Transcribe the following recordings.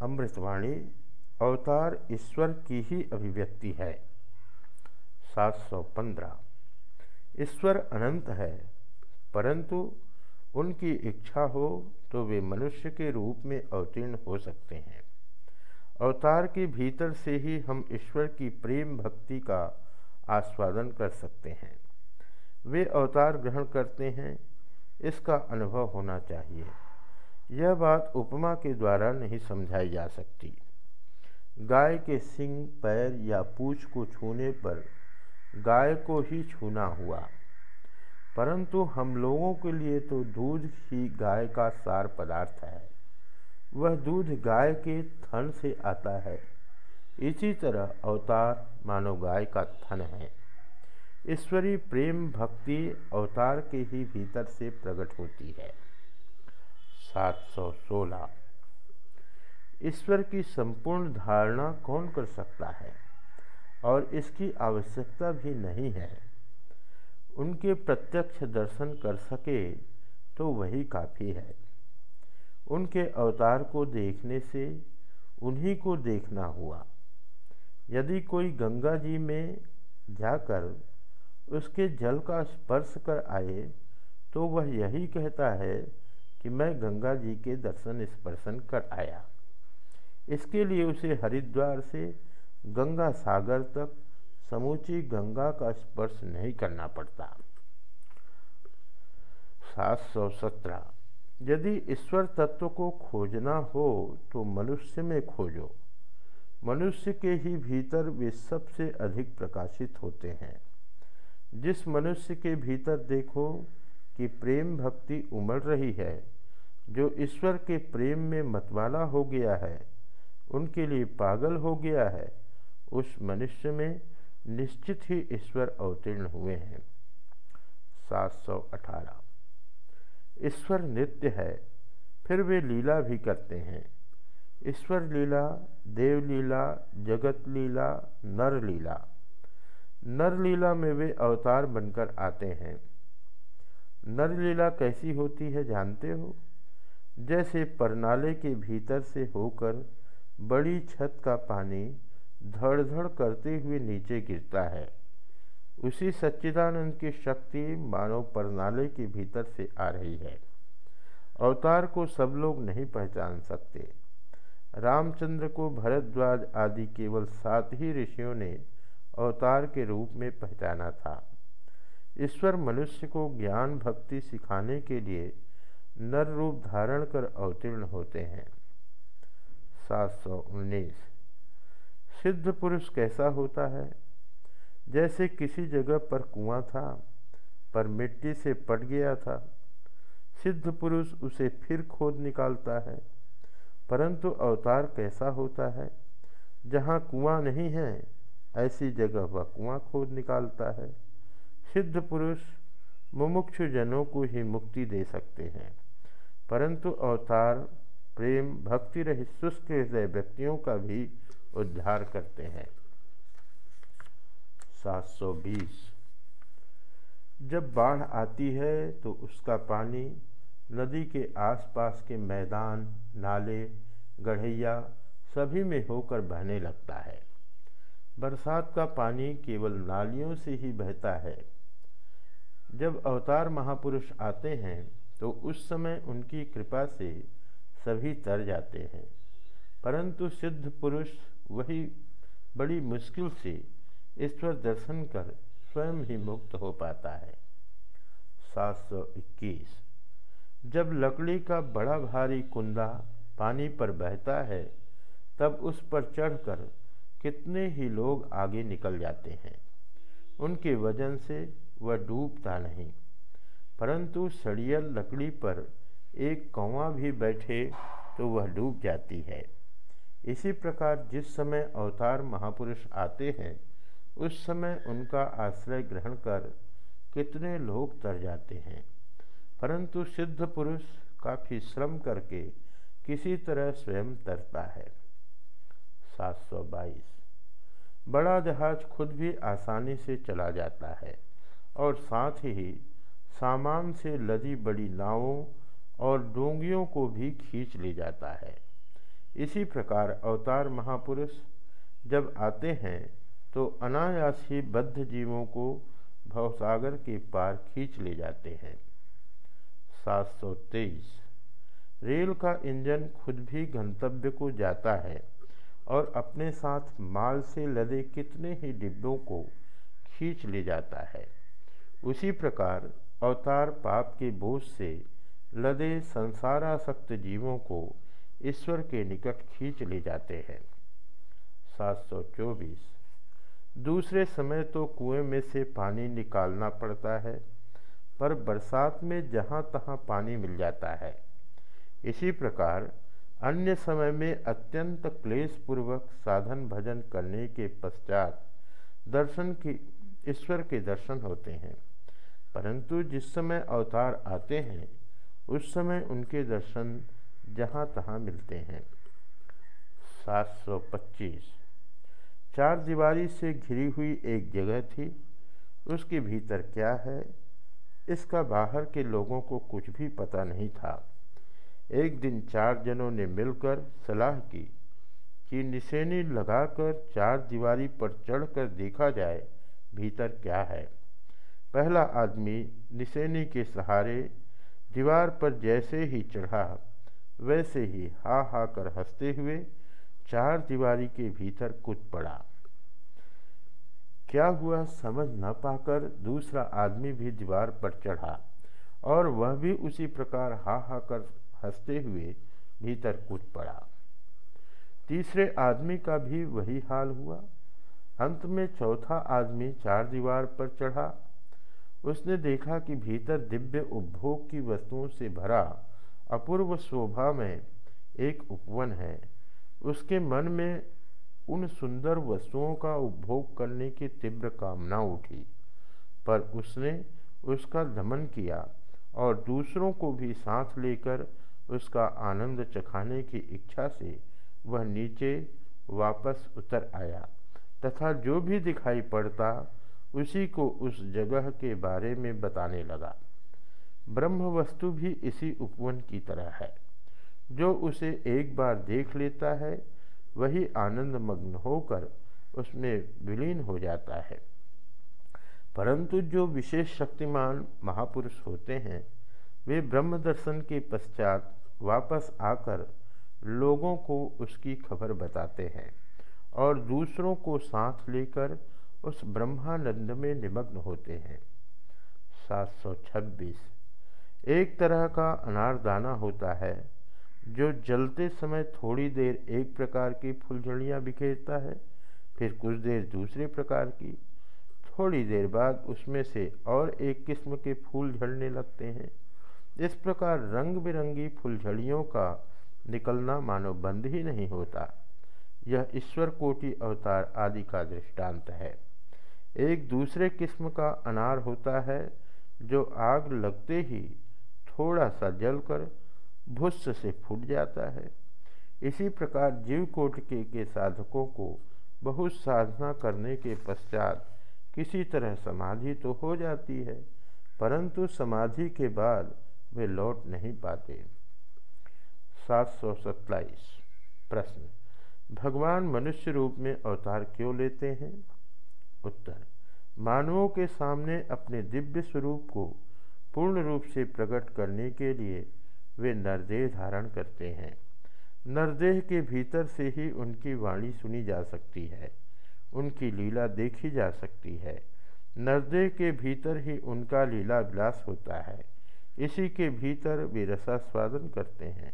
अमृतवाणी अवतार ईश्वर की ही अभिव्यक्ति है। 715 ईश्वर अनंत है, परंतु उनकी इच्छा हो तो वे मनुष्य के रूप में अवतीर्ण हो सकते हैं। अवतार के भीतर से ही हम ईश्वर की प्रेम भक्ति का आस्वादन कर सकते हैं। वे अवतार ग्रहण करते हैं, इसका अनुभव होना चाहिए। यह बात उपमा के द्वारा नहीं समझाई जा सकती। गाय के सिंग, पैर या पूछ को छूने पर गाय को ही छूना हुआ। परंतु हम लोगों के लिए तो दूध ही गाय का सार पदार्थ है। वह दूध गाय के थन से आता है। इसी तरह अवतार मानो गाय का थन है। ईश्वरीय प्रेम भक्ति अवतार के ही भीतर से प्रकट होती है। सात सौ सोलह। ईश्वर की संपूर्ण धारणा कौन कर सकता है? और इसकी आवश्यकता भी नहीं है। उनके प्रत्यक्ष दर्शन कर सके तो वही काफ़ी है। उनके अवतार को देखने से उन्हीं को देखना हुआ। यदि कोई गंगा जी में जाकर उसके जल का स्पर्श कर आए तो वह यही कहता है कि मैं गंगा जी के दर्शन स्पर्शन कर आया। इसके लिए उसे हरिद्वार से गंगा सागर तक समूची गंगा का स्पर्श नहीं करना पड़ता। सात सौ सत्रह। यदि ईश्वर तत्व को खोजना हो तो मनुष्य में खोजो। मनुष्य के ही भीतर वे सबसे अधिक प्रकाशित होते हैं। जिस मनुष्य के भीतर देखो कि प्रेम भक्ति उमड़ रही है। जो ईश्वर के प्रेम में मतवाला हो गया है, उनके लिए पागल हो गया है, उस मनुष्य में निश्चित ही ईश्वर अवतीर्ण हुए हैं। 718 ईश्वर नित्य है, फिर वे लीला भी करते हैं। ईश्वर लीला, देव लीला, जगत लीला, नर लीला। नर लीला में वे अवतार बनकर आते हैं। नर लीला कैसी होती है जानते हो? जैसे परनाले के भीतर से होकर बड़ी छत का पानी धड़ धड़ करते हुए नीचे गिरता है। उसी सच्चिदानंद की शक्ति मानव परनाले के भीतर से आ रही है। अवतार को सब लोग नहीं पहचान सकते। रामचंद्र को भरद्वाज आदि केवल सात ही ऋषियों ने अवतार के रूप में पहचाना था। ईश्वर मनुष्य को ज्ञान भक्ति सिखाने के लिए नर रूप धारण कर अवतीर्ण होते हैं। सात सौ उन्नीस। सिद्ध पुरुष कैसा होता है? जैसे किसी जगह पर कुआँ था, पर मिट्टी से पट गया था, सिद्ध पुरुष उसे फिर खोद निकालता है। परंतु अवतार कैसा होता है? जहाँ कुआँ नहीं है, ऐसी जगह वह कुआँ खोद निकालता है। सिद्ध पुरुष मुमुक्षु जनों को ही मुक्ति दे सकते हैं। परंतु अवतार, प्रेम, भक्ति रहित शुष्क हृदय व्यक्तियों का भी उद्धार करते हैं। 720 जब बाढ़ आती है तो उसका पानी नदी के आसपास के मैदान, नाले, गढ़ैया सभी में होकर बहने लगता है। बरसात का पानी केवल नालियों से ही बहता है। जब अवतार महापुरुष आते हैं तो उस समय उनकी कृपा से सभी तर जाते हैं। परंतु सिद्ध पुरुष वही बड़ी मुश्किल से ईश्वर दर्शन कर स्वयं ही मुक्त हो पाता है। 721 जब लकड़ी का बड़ा भारी कुंदा पानी पर बहता है, तब उस पर चढ़कर कितने ही लोग आगे निकल जाते हैं। उनके वज़न से वह डूबता नहीं। परंतु सड़ियल लकड़ी पर एक कौवा भी बैठे तो वह डूब जाती है। इसी प्रकार जिस समय अवतार महापुरुष आते हैं, उस समय उनका आश्रय ग्रहण कर कितने लोग तर जाते हैं। परंतु सिद्ध पुरुष काफ़ी श्रम करके किसी तरह स्वयं तरता है। 722 बड़ा जहाज़ खुद भी आसानी से चला जाता है। और साथ ही सामान से लदी बड़ी नावों और डोंगियों को भी खींच ले जाता है। इसी प्रकार अवतार महापुरुष जब आते हैं तो अनायास ही बद्ध जीवों को भवसागर के पार खींच ले जाते हैं। सात सौ तेईस। रेल का इंजन खुद भी गंतव्य को जाता है और अपने साथ माल से लदे कितने ही डिब्बों को खींच ले जाता है। उसी प्रकार अवतार पाप के बोझ से लदे संसारासक्त जीवों को ईश्वर के निकट खींच ले जाते हैं। 724 दूसरे समय तो कुएँ में से पानी निकालना पड़ता है, पर बरसात में जहाँ तहाँ पानी मिल जाता है। इसी प्रकार अन्य समय में अत्यंत क्लेशपूर्वक साधन भजन करने के पश्चात दर्शन की, ईश्वर के दर्शन होते हैं। परंतु जिस समय अवतार आते हैं, उस समय उनके दर्शन जहाँ तहाँ मिलते हैं। 725 चार दीवारी से घिरी हुई एक जगह थी। उसके भीतर क्या है? इसका बाहर के लोगों को कुछ भी पता नहीं था। एक दिन चार जनों ने मिलकर सलाह की कि निशेनी लगाकर चार दीवारी पर चढ़कर देखा जाए, भीतर क्या है। पहला आदमी निशेनी के सहारे दीवार पर जैसे ही चढ़ा, वैसे ही हा हा कर हँसते हुए चार दीवारी के भीतर कूद पड़ा। क्या हुआ समझ न पाकर दूसरा आदमी भी दीवार पर चढ़ा और वह भी उसी प्रकार हा हा कर हँसते हुए भीतर कूद पड़ा। तीसरे आदमी का भी वही हाल हुआ। अंत में चौथा आदमी चार दीवार पर चढ़ा उसने देखा कि भीतर दिव्य उपभोग की वस्तुओं से भरा अपूर्व शोभा में एक उपवन है। उसके मन में उन सुंदर वस्तुओं का उपभोग करने की तीव्र कामना उठी, पर उसने उसका दमन किया और दूसरों को भी साथ लेकर उसका आनंद चखाने की इच्छा से वह नीचे वापस उतर आया तथा जो भी दिखाई पड़ता उसी को उस जगह के बारे में बताने लगा। ब्रह्म वस्तु भी इसी उपवन की तरह है। जो उसे एक बार देख लेता है, वही आनंद मग्न होकर उसमें विलीन हो जाता है। परंतु जो विशेष शक्तिमान महापुरुष होते हैं, वे ब्रह्म दर्शन के पश्चात वापस आकर लोगों को उसकी खबर बताते हैं और दूसरों को साथ लेकर उस ब्रह्मानंद में निमग्न होते हैं। 726 एक तरह का अनारदाना होता है, जो जलते समय थोड़ी देर एक प्रकार की फुलझड़ियाँ बिखेरता है, फिर कुछ देर दूसरे प्रकार की। थोड़ी देर बाद उसमें से और एक किस्म के फूल झड़ने लगते हैं। इस प्रकार रंग बिरंगी फुलझड़ियों का निकलना मानो बंद ही नहीं होता। यह ईश्वर कोटि अवतार आदि का दृष्टांत है। एक दूसरे किस्म का अनार होता है जो आग लगते ही थोड़ा सा जलकर भुस्स से फूट जाता है। इसी प्रकार जीव कोट के, के साधकों को बहुत साधना करने के पश्चात किसी तरह समाधि तो हो जाती है परंतु समाधि के बाद वे लौट नहीं पाते। सात सौ सत्ताईस प्रश्न। भगवान मनुष्य रूप में अवतार क्यों लेते हैं? उत्तर, मानवों के सामने अपने दिव्य स्वरूप को पूर्ण रूप से प्रकट करने के लिए वे नरदेह धारण करते हैं। नरदेह के भीतर से ही उनकी वाणी सुनी जा सकती है, उनकी लीला देखी जा सकती है। नरदेह के भीतर ही उनका लीला विलास होता है, इसी के भीतर वे रसास्वादन करते हैं।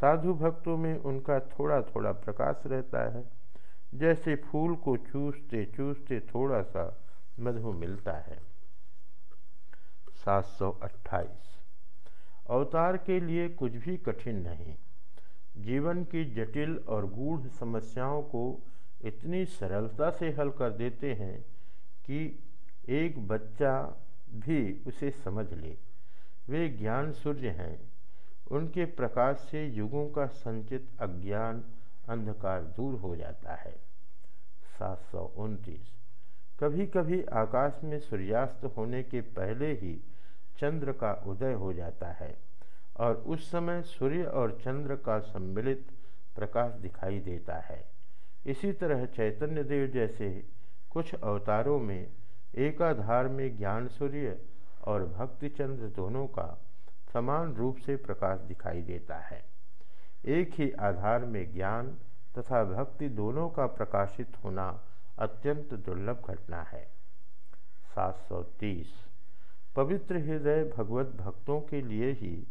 साधु भक्तों में उनका थोड़ा थोड़ा प्रकाश रहता है। जैसे फूल को चूसते चूसते थोड़ा सा मधु मिलता है। 728 अवतार के लिए कुछ भी कठिन नहीं। जीवन की जटिल और गूढ़ समस्याओं को इतनी सरलता से हल कर देते हैं कि एक बच्चा भी उसे समझ ले। वे ज्ञान सूर्य हैं। उनके प्रकाश से युगों का संचित अज्ञान अंधकार दूर हो जाता है। सात सौ उनतीस। कभी कभी आकाश में सूर्यास्त होने के पहले ही चंद्र का उदय हो जाता है और उस समय सूर्य और चंद्र का सम्मिलित प्रकाश दिखाई देता है। इसी तरह चैतन्य देव जैसे कुछ अवतारों में एकाधार में ज्ञान सूर्य और भक्ति चंद्र दोनों का समान रूप से प्रकाश दिखाई देता है। एक ही आधार में ज्ञान तथा भक्ति दोनों का प्रकाशित होना अत्यंत दुर्लभ घटना है। 730 पवित्र हृदय भगवत भक्तों के लिए ही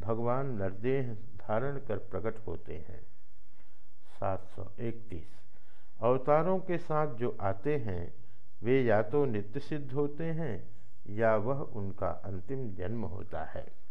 भगवान नरदेह धारण कर प्रकट होते हैं। 731 अवतारों के साथ जो आते हैं, वे या तो नित्य सिद्ध होते हैं या वह उनका अंतिम जन्म होता है।